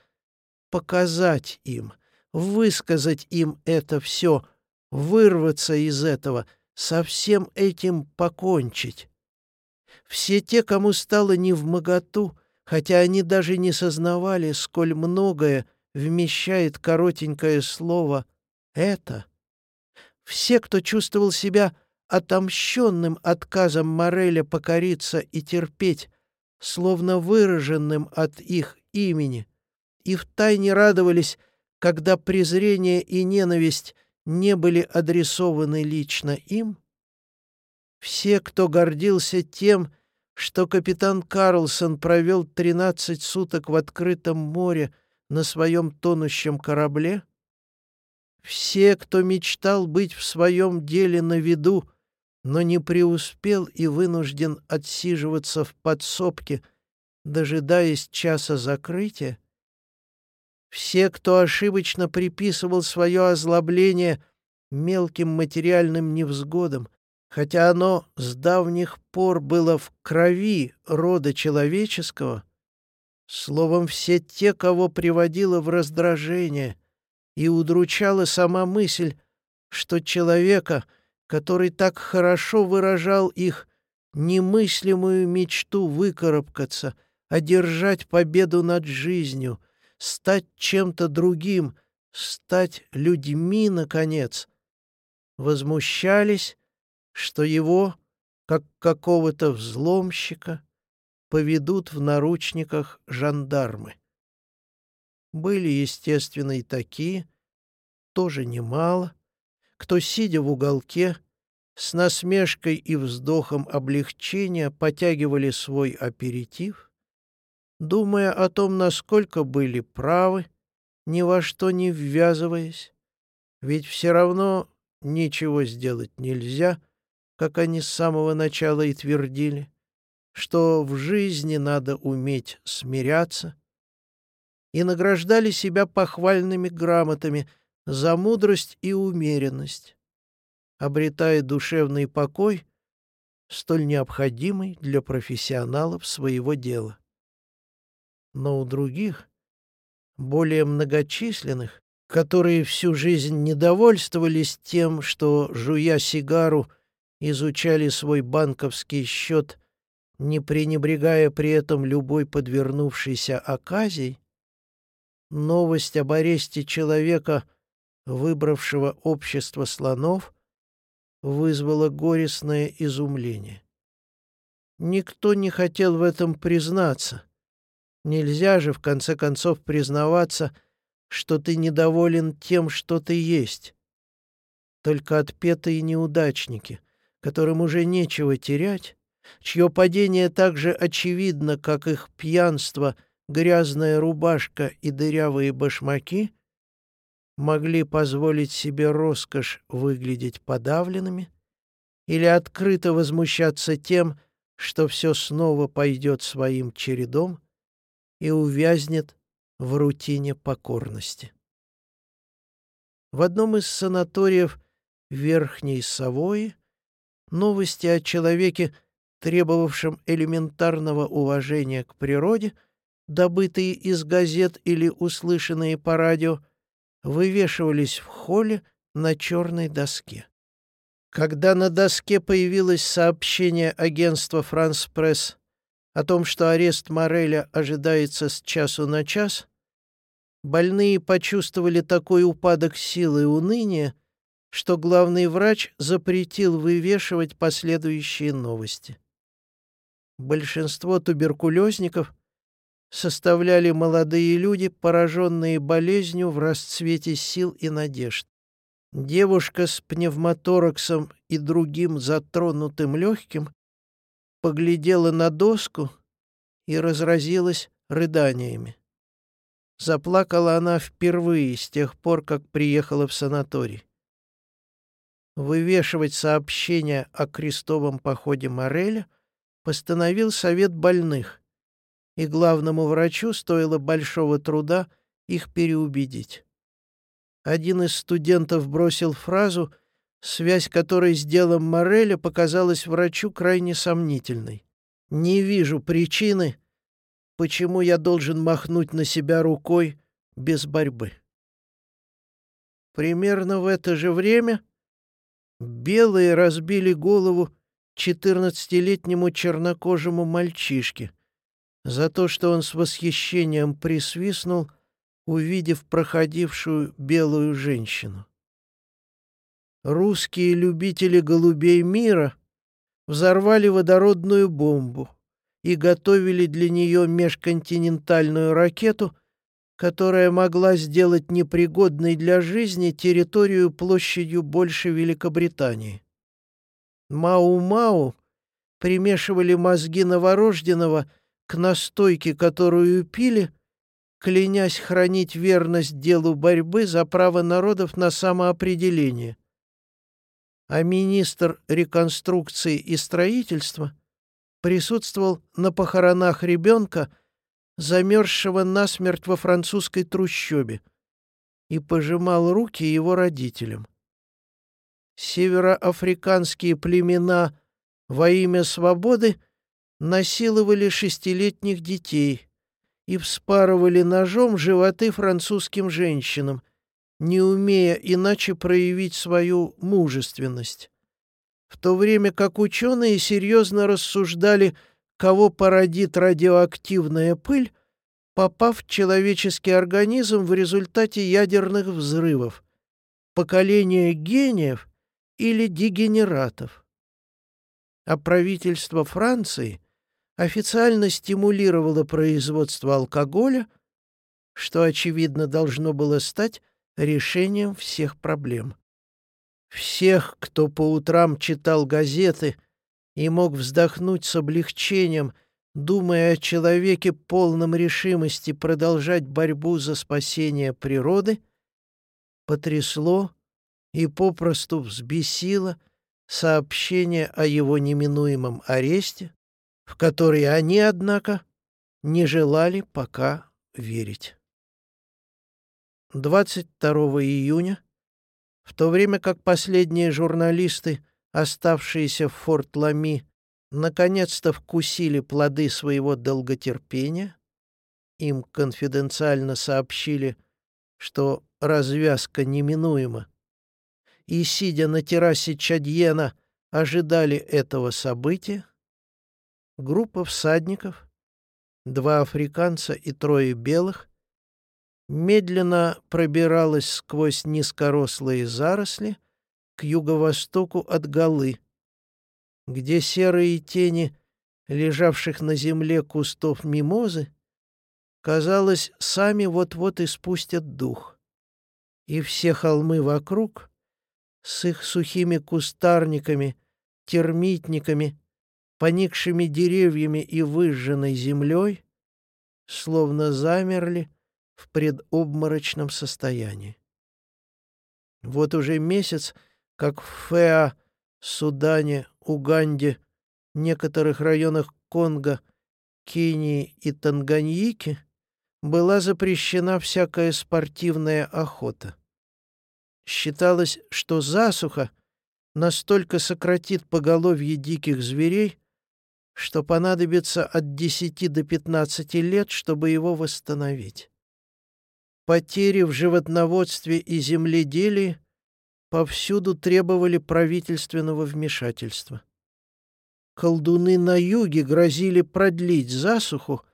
показать им, высказать им это все, вырваться из этого, со всем этим покончить. Все те, кому стало не в моготу, хотя они даже не сознавали, сколь многое вмещает коротенькое слово «это». Все, кто чувствовал себя отомщенным отказом Мореля покориться и терпеть, словно выраженным от их имени, и втайне радовались, когда презрение и ненависть не были адресованы лично им, все, кто гордился тем, что капитан Карлсон провел 13 суток в открытом море на своем тонущем корабле? Все, кто мечтал быть в своем деле на виду, но не преуспел и вынужден отсиживаться в подсобке, дожидаясь часа закрытия? Все, кто ошибочно приписывал свое озлобление мелким материальным невзгодам, хотя оно с давних пор было в крови рода человеческого, словом, все те, кого приводило в раздражение и удручала сама мысль, что человека, который так хорошо выражал их немыслимую мечту выкарабкаться, одержать победу над жизнью, стать чем-то другим, стать людьми, наконец, возмущались что его, как какого-то взломщика, поведут в наручниках жандармы. Были, естественно, и такие, тоже немало, кто, сидя в уголке, с насмешкой и вздохом облегчения потягивали свой аперитив, думая о том, насколько были правы, ни во что не ввязываясь, ведь все равно ничего сделать нельзя — как они с самого начала и твердили, что в жизни надо уметь смиряться, и награждали себя похвальными грамотами за мудрость и умеренность, обретая душевный покой, столь необходимый для профессионалов своего дела. Но у других, более многочисленных, которые всю жизнь недовольствовались тем, что, жуя сигару, изучали свой банковский счет, не пренебрегая при этом любой подвернувшейся оказией, новость об аресте человека, выбравшего общество слонов, вызвала горестное изумление. Никто не хотел в этом признаться. Нельзя же, в конце концов, признаваться, что ты недоволен тем, что ты есть. Только отпетые неудачники, которым уже нечего терять, чье падение так же очевидно, как их пьянство, грязная рубашка и дырявые башмаки, могли позволить себе роскошь выглядеть подавленными или открыто возмущаться тем, что все снова пойдет своим чередом и увязнет в рутине покорности. В одном из санаториев Верхней Савои Новости о человеке, требовавшем элементарного уважения к природе, добытые из газет или услышанные по радио, вывешивались в холле на черной доске. Когда на доске появилось сообщение агентства «Франс Пресс» о том, что арест Мореля ожидается с часу на час, больные почувствовали такой упадок силы и уныния, что главный врач запретил вывешивать последующие новости. Большинство туберкулезников составляли молодые люди, пораженные болезнью в расцвете сил и надежд. Девушка с пневмотораксом и другим затронутым легким поглядела на доску и разразилась рыданиями. Заплакала она впервые с тех пор, как приехала в санаторий. Вывешивать сообщения о крестовом походе Мореля постановил совет больных, и главному врачу стоило большого труда их переубедить. Один из студентов бросил фразу, связь которой с делом Мореля показалась врачу крайне сомнительной. «Не вижу причины, почему я должен махнуть на себя рукой без борьбы». Примерно в это же время белые разбили голову четырнадцатилетнему чернокожему мальчишке за то, что он с восхищением присвистнул увидев проходившую белую женщину. Русские любители голубей мира взорвали водородную бомбу и готовили для нее межконтинентальную ракету, которая могла сделать непригодной для жизни территорию площадью больше Великобритании. Мау-Мау примешивали мозги новорожденного к настойке, которую пили, клянясь хранить верность делу борьбы за право народов на самоопределение. А министр реконструкции и строительства присутствовал на похоронах ребенка, замерзшего насмерть во французской трущобе, и пожимал руки его родителям. Североафриканские племена во имя свободы насиловали шестилетних детей, и вспарывали ножом животы французским женщинам, не умея иначе проявить свою мужественность. В то время как ученые серьезно рассуждали, кого породит радиоактивная пыль, попав в человеческий организм в результате ядерных взрывов, поколение гениев или дегенератов. А правительство Франции — официально стимулировала производство алкоголя, что, очевидно, должно было стать решением всех проблем. Всех, кто по утрам читал газеты и мог вздохнуть с облегчением, думая о человеке полном решимости продолжать борьбу за спасение природы, потрясло и попросту взбесило сообщение о его неминуемом аресте, в которые они, однако, не желали пока верить. 22 июня, в то время как последние журналисты, оставшиеся в Форт-Лами, наконец-то вкусили плоды своего долготерпения, им конфиденциально сообщили, что развязка неминуема, и, сидя на террасе Чадьена, ожидали этого события, Группа всадников, два африканца и трое белых, медленно пробиралась сквозь низкорослые заросли к юго-востоку от Галы, где серые тени лежавших на земле кустов мимозы, казалось, сами вот-вот испустят дух. И все холмы вокруг с их сухими кустарниками, термитниками поникшими деревьями и выжженной землей, словно замерли в предобморочном состоянии. Вот уже месяц, как в Феа, Судане, Уганде, некоторых районах Конго, Кении и Танганьики была запрещена всякая спортивная охота. Считалось, что засуха настолько сократит поголовье диких зверей, что понадобится от 10 до 15 лет, чтобы его восстановить. Потери в животноводстве и земледелии повсюду требовали правительственного вмешательства. Колдуны на юге грозили продлить засуху,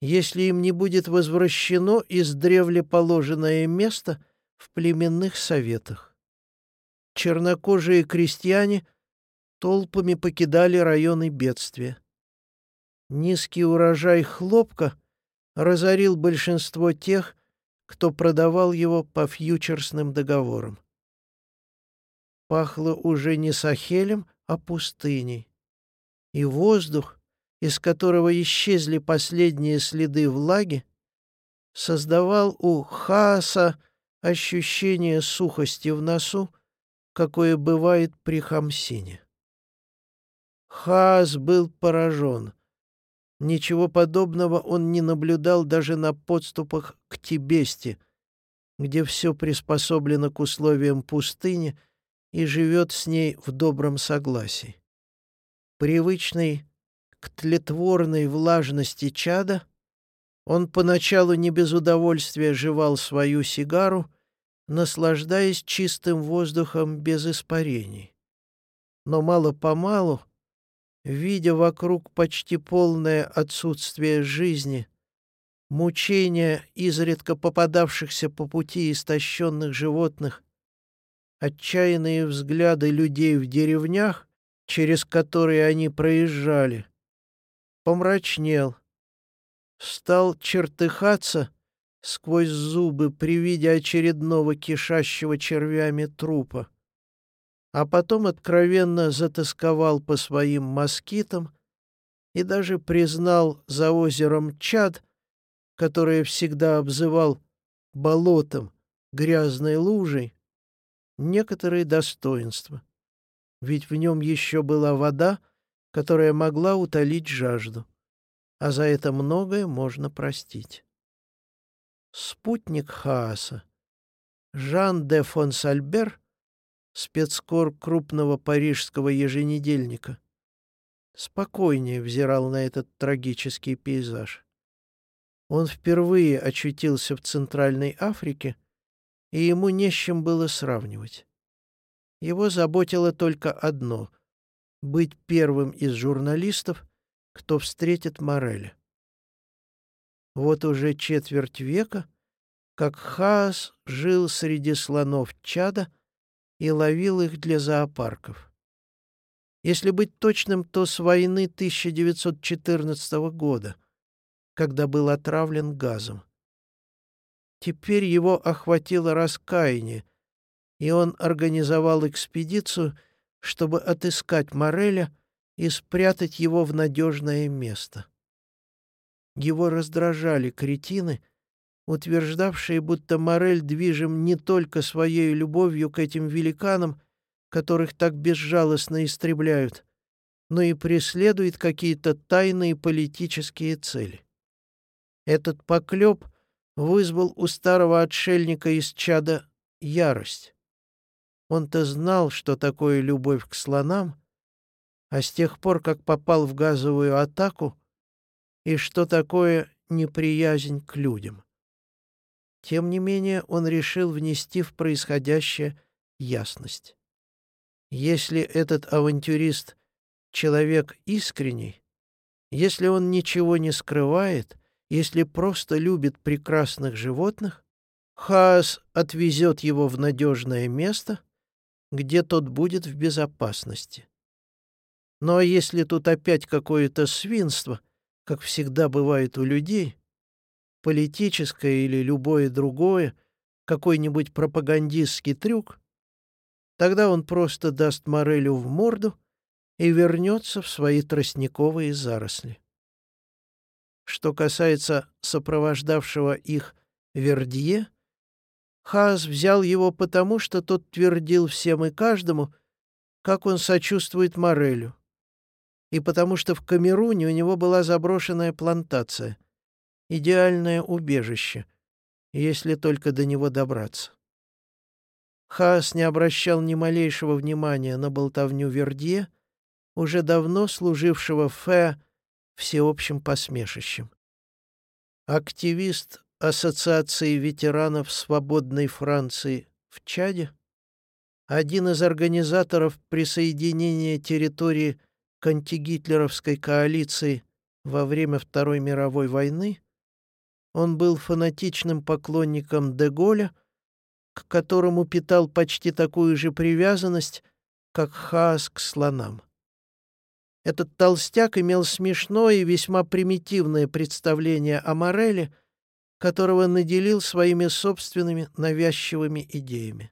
если им не будет возвращено издревле положенное место в племенных советах. Чернокожие крестьяне толпами покидали районы бедствия. Низкий урожай хлопка разорил большинство тех, кто продавал его по фьючерсным договорам. Пахло уже не сахелем, а пустыней. И воздух, из которого исчезли последние следы влаги, создавал у Хааса ощущение сухости в носу, какое бывает при хамсине. Хаас был поражен. Ничего подобного он не наблюдал даже на подступах к Тибесте, где все приспособлено к условиям пустыни и живет с ней в добром согласии. Привычный к тлетворной влажности чада, он поначалу не без удовольствия жевал свою сигару, наслаждаясь чистым воздухом без испарений. Но мало-помалу видя вокруг почти полное отсутствие жизни, мучения изредка попадавшихся по пути истощенных животных, отчаянные взгляды людей в деревнях, через которые они проезжали, помрачнел, стал чертыхаться сквозь зубы при виде очередного кишащего червями трупа а потом откровенно затасковал по своим москитам и даже признал за озером Чад, которое всегда обзывал болотом, грязной лужей, некоторые достоинства. Ведь в нем еще была вода, которая могла утолить жажду, а за это многое можно простить. Спутник Хааса, Жан де Фонсальбер, спецкор крупного парижского еженедельника. Спокойнее взирал на этот трагический пейзаж. Он впервые очутился в Центральной Африке, и ему не с чем было сравнивать. Его заботило только одно — быть первым из журналистов, кто встретит Мореля. Вот уже четверть века, как Хаас жил среди слонов Чада — и ловил их для зоопарков. Если быть точным, то с войны 1914 года, когда был отравлен газом. Теперь его охватило раскаяние, и он организовал экспедицию, чтобы отыскать Мореля и спрятать его в надежное место. Его раздражали кретины — утверждавшие, будто Морель движим не только своей любовью к этим великанам, которых так безжалостно истребляют, но и преследует какие-то тайные политические цели. Этот поклеп вызвал у старого отшельника из чада ярость. Он-то знал, что такое любовь к слонам, а с тех пор, как попал в газовую атаку, и что такое неприязнь к людям. Тем не менее, он решил внести в происходящее ясность. Если этот авантюрист — человек искренний, если он ничего не скрывает, если просто любит прекрасных животных, Хаас отвезет его в надежное место, где тот будет в безопасности. А если тут опять какое-то свинство, как всегда бывает у людей, политическое или любое другое, какой-нибудь пропагандистский трюк, тогда он просто даст Морелю в морду и вернется в свои тростниковые заросли. Что касается сопровождавшего их Вердье, Хаас взял его потому, что тот твердил всем и каждому, как он сочувствует Морелю, и потому что в Камеруне у него была заброшенная плантация — идеальное убежище, если только до него добраться. Хаас не обращал ни малейшего внимания на болтовню Вердье, уже давно служившего Фе всеобщим посмешищем. Активист Ассоциации ветеранов свободной Франции в Чаде один из организаторов присоединения территории к антигитлеровской коалиции во время Второй мировой войны, он был фанатичным поклонником Деголя, к которому питал почти такую же привязанность, как Хаас к слонам. Этот толстяк имел смешное и весьма примитивное представление о Мореле, которого наделил своими собственными навязчивыми идеями.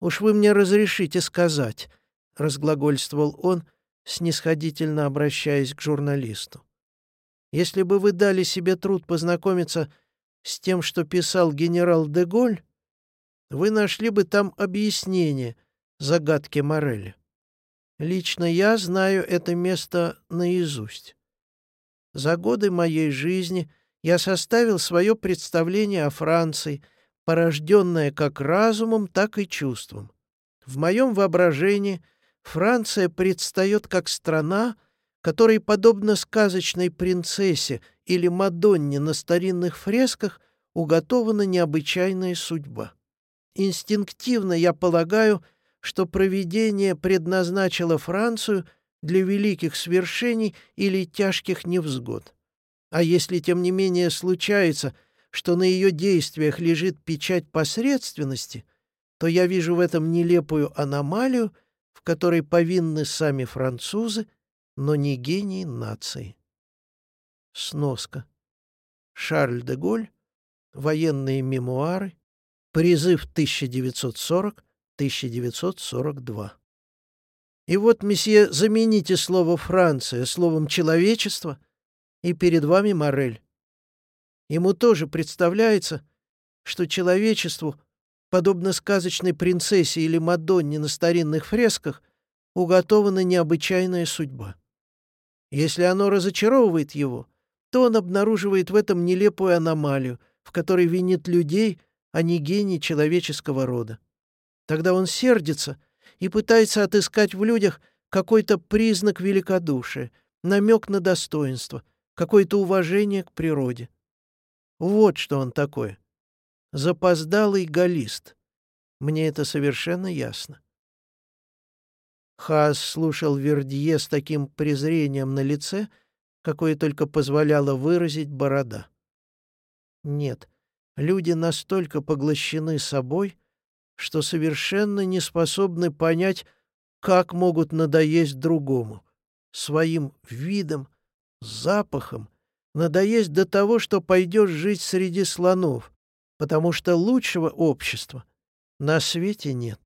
«Уж вы мне разрешите сказать», — разглагольствовал он, снисходительно обращаясь к журналисту. «Если бы вы дали себе труд познакомиться с тем, что писал генерал Деголь, вы нашли бы там объяснение загадки Мореля. Лично я знаю это место наизусть. За годы моей жизни я составил свое представление о Франции, порожденное как разумом, так и чувством. В моем воображении Франция предстает как страна, которой, подобно сказочной принцессе или Мадонне на старинных фресках, уготована необычайная судьба. Инстинктивно я полагаю, что провидение предназначило Францию для великих свершений или тяжких невзгод. А если, тем не менее, случается, что на ее действиях лежит печать посредственности, то я вижу в этом нелепую аномалию, в которой повинны сами французы, но не гений нации. Сноска. Шарль де Голь. Военные мемуары. Призыв 1940 1942. И вот, месье, замените слово «Франция» словом «человечество», и перед вами Морель. Ему тоже представляется, что человечеству, подобно сказочной принцессе или Мадонне на старинных фресках, уготована необычайная судьба. Если оно разочаровывает его, то он обнаруживает в этом нелепую аномалию, в которой винит людей, а не гений человеческого рода. Тогда он сердится и пытается отыскать в людях какой-то признак великодушия, намек на достоинство, какое-то уважение к природе. Вот что он такой. Запоздалый галист. Мне это совершенно ясно. Хаас слушал Вердье с таким презрением на лице, какое только позволяло выразить борода. Нет, люди настолько поглощены собой, что совершенно не способны понять, как могут надоесть другому, своим видом, запахом, надоесть до того, что пойдешь жить среди слонов, потому что лучшего общества на свете нет.